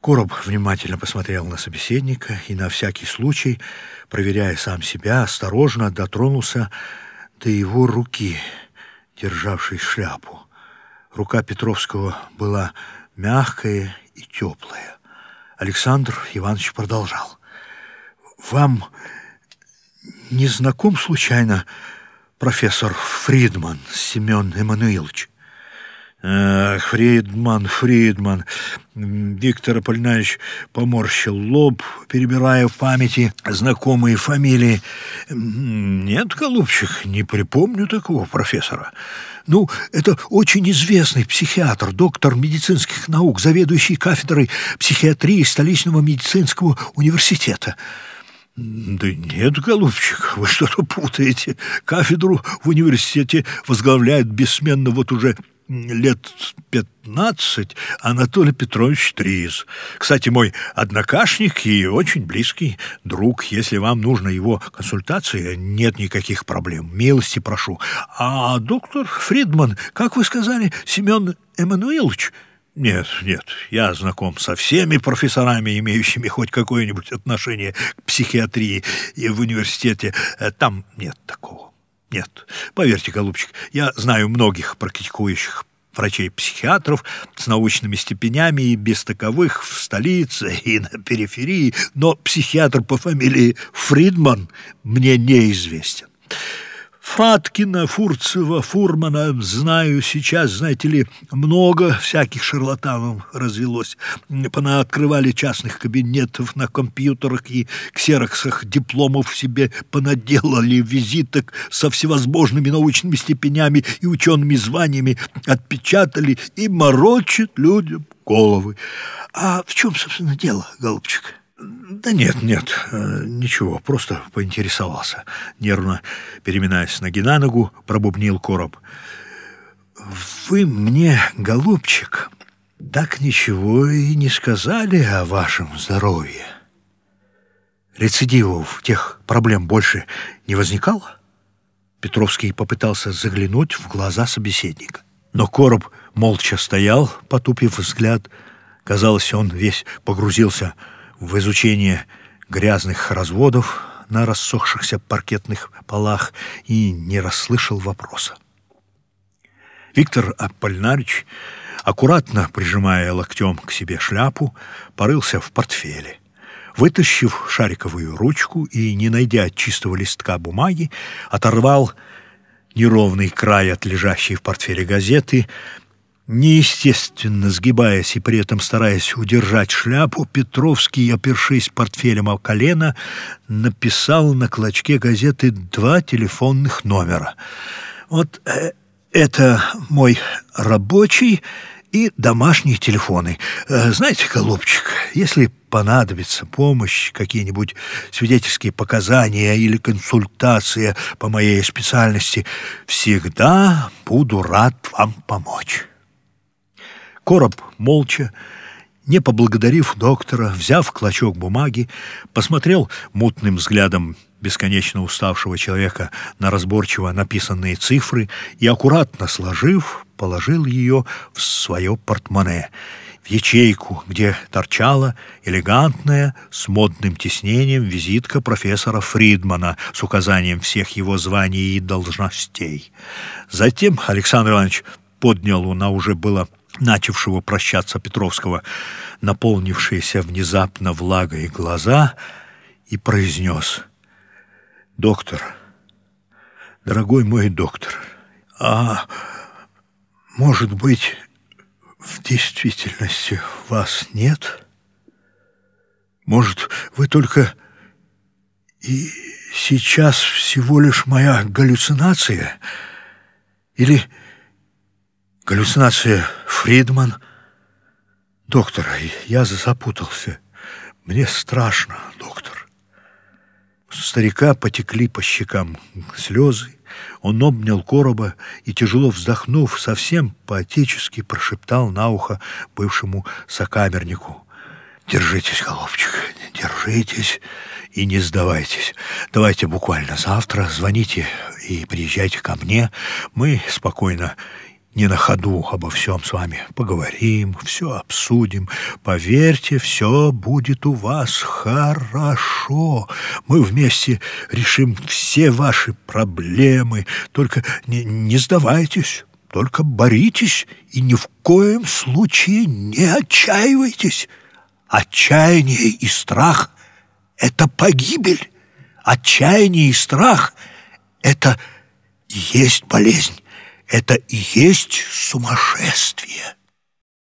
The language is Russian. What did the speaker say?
Короб внимательно посмотрел на собеседника и на всякий случай, проверяя сам себя, осторожно дотронулся до его руки, державшей шляпу. Рука Петровского была мягкая и теплая. Александр Иванович продолжал. «Вам не знаком случайно профессор Фридман Семен Эммануилович?» Фридман, Фридман. Виктор Аполлинарович поморщил лоб, перебирая в памяти знакомые фамилии. Нет, голубчик, не припомню такого профессора. Ну, это очень известный психиатр, доктор медицинских наук, заведующий кафедрой психиатрии столичного медицинского университета. Да нет, голубчик, вы что-то путаете. Кафедру в университете возглавляет бессменно вот уже лет пятнадцать Анатолий Петрович Триз. Кстати, мой однокашник и очень близкий друг. Если вам нужна его консультация, нет никаких проблем. Милости прошу. А доктор Фридман, как вы сказали, Семен Эммануилович? Нет, нет, я знаком со всеми профессорами, имеющими хоть какое-нибудь отношение к психиатрии и в университете. Там нет такого. Нет, поверьте, голубчик, я знаю многих практикующих врачей-психиатров с научными степенями и без таковых в столице и на периферии, но психиатр по фамилии Фридман мне неизвестен. Фраткина, Фурцева, Фурмана знаю сейчас, знаете ли, много всяких шарлатанов развелось. Понаоткрывали частных кабинетов на компьютерах и ксероксах дипломов себе понаделали визиток со всевозможными научными степенями и учеными званиями, отпечатали и морочат людям головы. А в чем, собственно, дело, голубчик? Да нет, нет, э, ничего, просто поинтересовался. Нервно переминаясь ноги на ногу, пробубнил короб. Вы мне, голубчик, так ничего и не сказали о вашем здоровье. Рецидивов тех проблем больше не возникало? Петровский попытался заглянуть в глаза собеседника. Но короб молча стоял, потупив взгляд. Казалось, он весь погрузился в в изучение грязных разводов на рассохшихся паркетных полах и не расслышал вопроса. Виктор Аполлинарич, аккуратно прижимая локтем к себе шляпу, порылся в портфеле. Вытащив шариковую ручку и, не найдя чистого листка бумаги, оторвал неровный край от лежащей в портфеле газеты, Неестественно сгибаясь и при этом стараясь удержать шляпу, Петровский, опершись портфелем о колено, написал на клочке газеты два телефонных номера. «Вот э, это мой рабочий и домашние телефоны. Э, знаете, голубчик, если понадобится помощь, какие-нибудь свидетельские показания или консультация по моей специальности, всегда буду рад вам помочь». Короб молча, не поблагодарив доктора, взяв клочок бумаги, посмотрел мутным взглядом бесконечно уставшего человека на разборчиво написанные цифры и, аккуратно сложив, положил ее в свое портмоне, в ячейку, где торчала элегантная, с модным тиснением визитка профессора Фридмана с указанием всех его званий и должностей. Затем Александр Иванович поднял на уже было начавшего прощаться Петровского, наполнившиеся внезапно влагой глаза, и произнес «Доктор, дорогой мой доктор, а может быть, в действительности вас нет? Может, вы только и сейчас всего лишь моя галлюцинация? Или галлюцинация Фридман. Доктор, я запутался. Мне страшно, доктор. Старика потекли по щекам слезы. Он обнял короба и, тяжело вздохнув, совсем по-отечески прошептал на ухо бывшему сокамернику. «Держитесь, голубчик, держитесь и не сдавайтесь. Давайте буквально завтра звоните и приезжайте ко мне. Мы спокойно не на ходу обо всем с вами поговорим, все обсудим. Поверьте, все будет у вас хорошо. Мы вместе решим все ваши проблемы. Только не, не сдавайтесь, только боритесь и ни в коем случае не отчаивайтесь. Отчаяние и страх — это погибель. Отчаяние и страх — это есть болезнь. Это и есть сумасшествие.